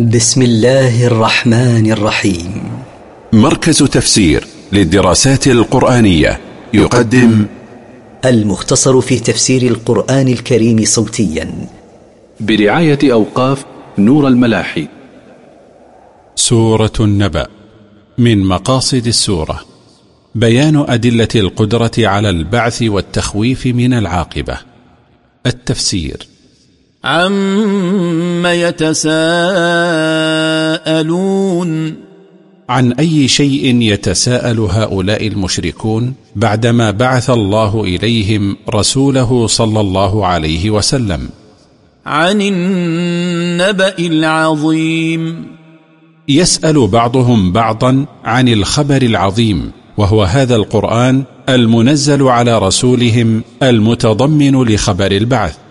بسم الله الرحمن الرحيم. مركز تفسير للدراسات القرآنية يقدم المختصر في تفسير القرآن الكريم صوتيا. برعاية أوقاف نور الملاحي. سورة النبأ من مقاصد السورة. بيان أدلة القدرة على البعث والتخويف من العاقبة. التفسير. عم يتساءلون عن أي شيء يتساءل هؤلاء المشركون بعدما بعث الله إليهم رسوله صلى الله عليه وسلم؟ عن النبأ العظيم يسأل بعضهم بعضا عن الخبر العظيم وهو هذا القرآن المنزل على رسولهم المتضمن لخبر البعث.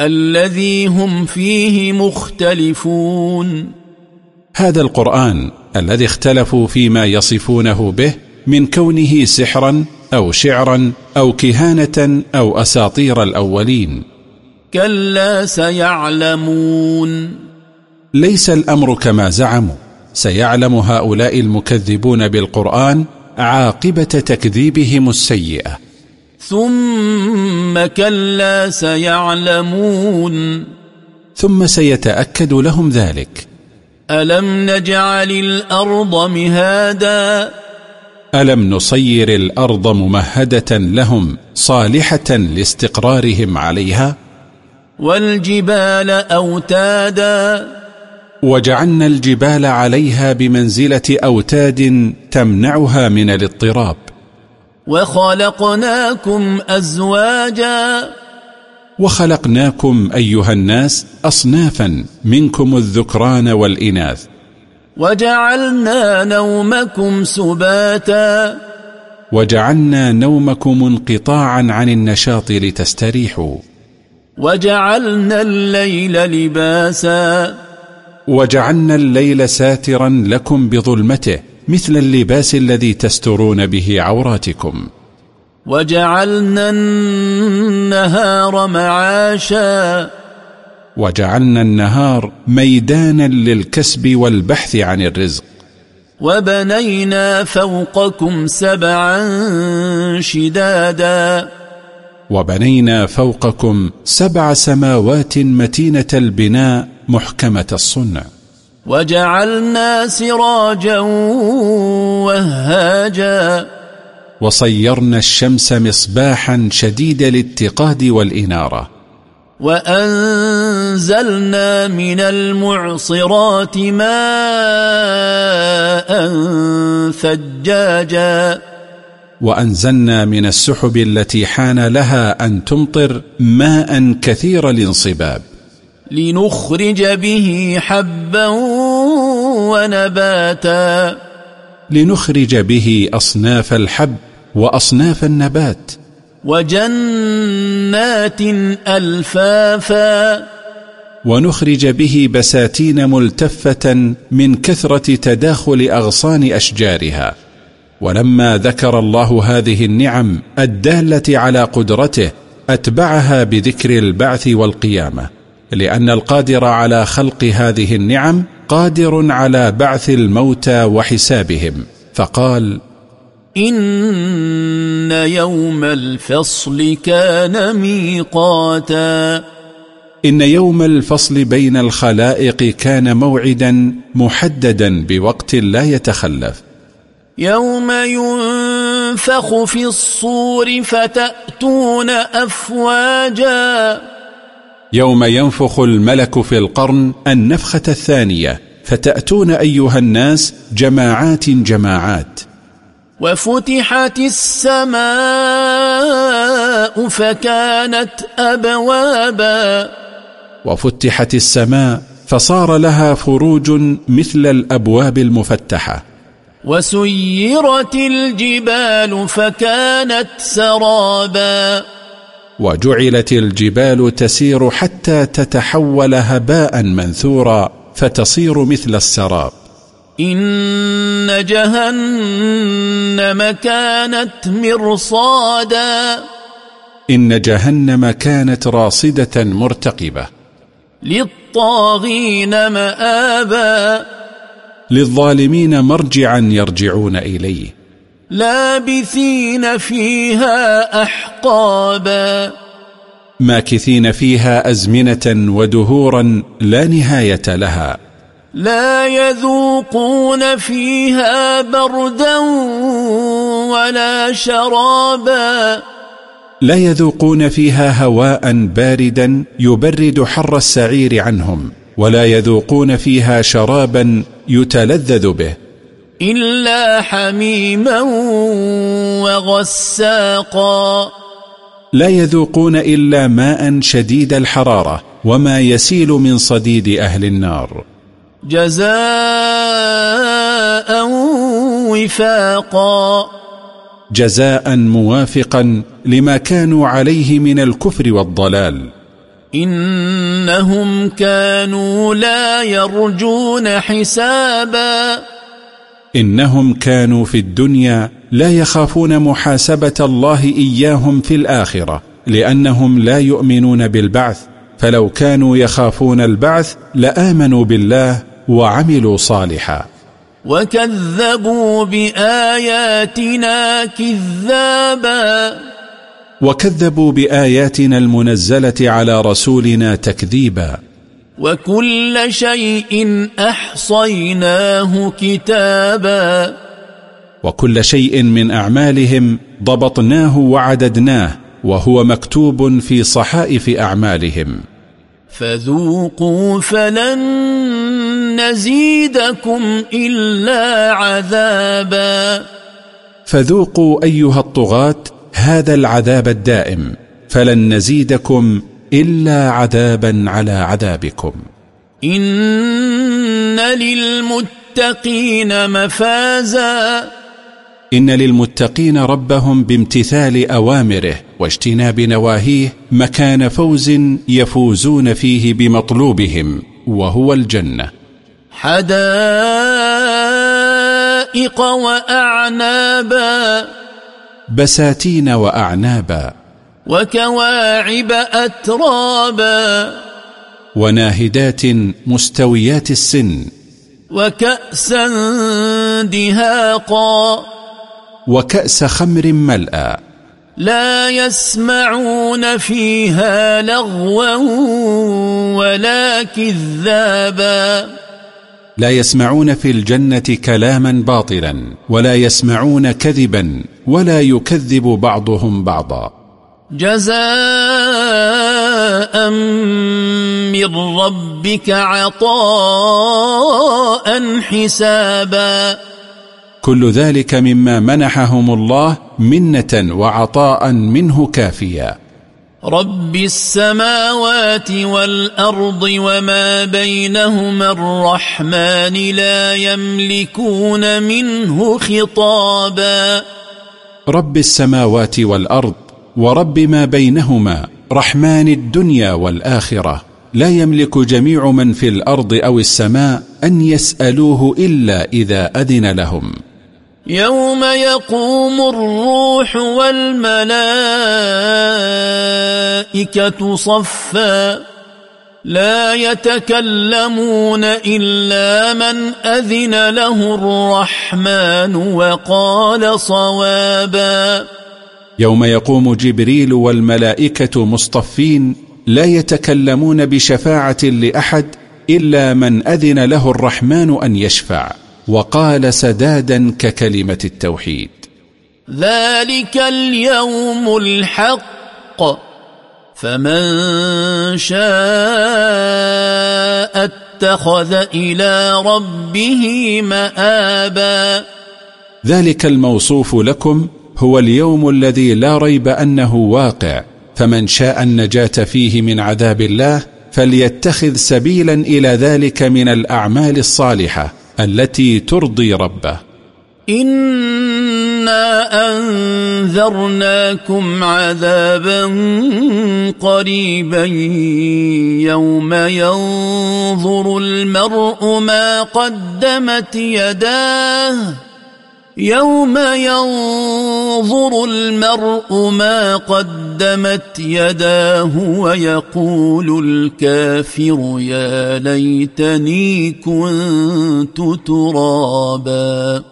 الذي هم فيه مختلفون. هذا القرآن الذي اختلفوا فيما يصفونه به من كونه سحرا أو شعرا أو كهانة أو أساطير الأولين. كلا سيعلمون. ليس الأمر كما زعموا. سيعلم هؤلاء المكذبون بالقرآن عاقبة تكذيبهم السيئة. ثم كلا سيعلمون. ثم سيتأكد لهم ذلك. ألم نجعل الأرض مهادا؟ ألم نصير الأرض ممهدة لهم صالحة لاستقرارهم عليها؟ والجبال أوتادا؟ وجعلنا الجبال عليها بمنزلة أوتاد تمنعها من الاضطراب. وخلقناكم أزواجا. وخلقناكم أيها الناس أصنافا منكم الذكران والإناث. وجعلنا نومكم سباتا. وجعلنا نومكم انقطاعا عن النشاط لتستريحوا. وجعلنا الليل لباسا. وجعلنا الليل ساترا لكم بظلمته. مثل اللباس الذي تسترون به عوراتكم. وجعلنا النهار معاشا. وجعلنا النهار ميدانا للكسب والبحث عن الرزق. وبنينا فوقكم سبعا شدادا. وبنينا فوقكم سبع سماوات متينة البناء محكمة الصنع. وجعلنا سراجا وهاجا. وصيرنا الشمس مصباحا شديد الاتقاد والإنارة. وأنزلنا من المعصرات ماء ثجاجا. وأنزلنا من السحب التي حان لها أن تمطر ماء كثير الانصباب. لنخرج به حبا ونباتا. لنخرج به أصناف الحب وأصناف النبات. وجنات ألفافا. ونخرج به بساتين ملتفة من كثرة تداخل أغصان أشجارها. ولما ذكر الله هذه النعم الدالة على قدرته أتبعها بذكر البعث والقيامة. لأن القادر على خلق هذه النعم قادر على بعث الموتى وحسابهم. فقال إن يوم الفصل كان ميقاتا. إن يوم الفصل بين الخلائق كان موعدا محددا بوقت لا يتخلف. يوم ينفخ في الصور فتأتون أفواجا. يوم ينفخ الملك في القرن النفخة الثانية فتأتون أيها الناس جماعات جماعات. وفتحت السماء فكانت أبوابا. وفتحت السماء فصار لها فروج مثل الأبواب المفتحة. وسيرت الجبال فكانت سرابا. وجعلت الجبال تسير حتى تتحول هباء منثورا فتصير مثل السراب. إن جهنم كانت مرصادا. إن جهنم كانت راصدة مرتقبة. للطاغين مآبا. للظالمين مرجعا يرجعون إليه. لابثين فيها أحقابا. ماكثين فيها أزمنة ودهورا لا نهاية لها. لا يذوقون فيها بردا ولا شرابا. لا يذوقون فيها هواء باردا يبرد حر السعير عنهم ولا يذوقون فيها شرابا يتلذذ به. إلا حميما وغساقا. لا يذوقون إلا ماء شديد الحرارة وما يسيل من صديد أهل النار. جزاء وفاقا. جزاء موافقا لما كانوا عليه من الكفر والضلال. إنهم كانوا لا يرجون حسابا. إنهم كانوا في الدنيا لا يخافون محاسبة الله إياهم في الآخرة لأنهم لا يؤمنون بالبعث فلو كانوا يخافون البعث لآمنوا بالله وعملوا صالحا. وكذبوا بآياتنا كذابا. وكذبوا بآياتنا المنزلة على رسولنا تكذيبا. وكل شيء أحصيناه كتابا. وكل شيء من أعمالهم ضبطناه وعددناه وهو مكتوب في صحائف أعمالهم. فذوقوا فلن نزيدكم إلا عذابا. فذوقوا أيها الطغاة هذا العذاب الدائم فلن نزيدكم إلا عذابا على عذابكم. إن للمتقين مفازا. إن للمتقين ربهم بامتثال أوامره واجتناب نواهيه مكان فوز يفوزون فيه بمطلوبهم وهو الجنة. حدائق وأعنابا. بساتين وأعنابا. وكواعب أترابا وناهدات مستويات السن وكأسا دهاقا وكأس خمر ملأ لا يسمعون فيها لغوا ولا كذابا لا يسمعون في الجنة كلاما باطلا ولا يسمعون كذبا ولا يكذب بعضهم بعضا جزاء من ربك عطاء حسابا. كل ذلك مما منحهم الله منة وعطاء منه كافيا. رب السماوات والأرض وما بينهما الرحمن لا يملكون منه خطابا. رب السماوات والأرض ورب ما بينهما رحمن الدنيا والآخرة. لا يملك جميع من في الأرض أو السماء أن يسألوه إلا إذا أذن لهم. يوم يقوم الروح والملائكة صفا. لا يتكلمون إلا من أذن له الرحمن وقال صوابا. يوم يقوم جبريل والملائكة مصطفين لا يتكلمون بشفاعة لأحد إلا من أذن له الرحمن أن يشفع. وقال سدادا ككلمة التوحيد. ذلك اليوم الحق. فمن شاء اتخذ إلى ربه مآبا. ذلك الموصوف لكم هو اليوم الذي لا ريب أنه واقع فمن شاء النجاة فيه من عذاب الله فليتخذ سبيلا إلى ذلك من الأعمال الصالحة التي ترضي ربه. إنا أنذرناكم عذابا قريبا يوم ينظر المرء ما قدمت يداه يوم ينظر المرء ما قدمت يداه ويقول الكافر يا ليتني كنت ترابا.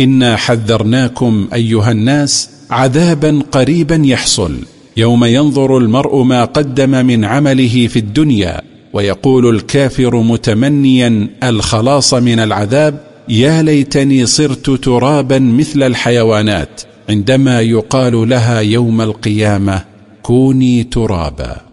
إنا حذرناكم أيها الناس عذابا قريبا يحصل. يوم ينظر المرء ما قدم من عمله في الدنيا ويقول الكافر متمنيا الخلاص من العذاب يا ليتني صرت ترابا مثل الحيوانات عندما يقال لها يوم القيامة كوني ترابا.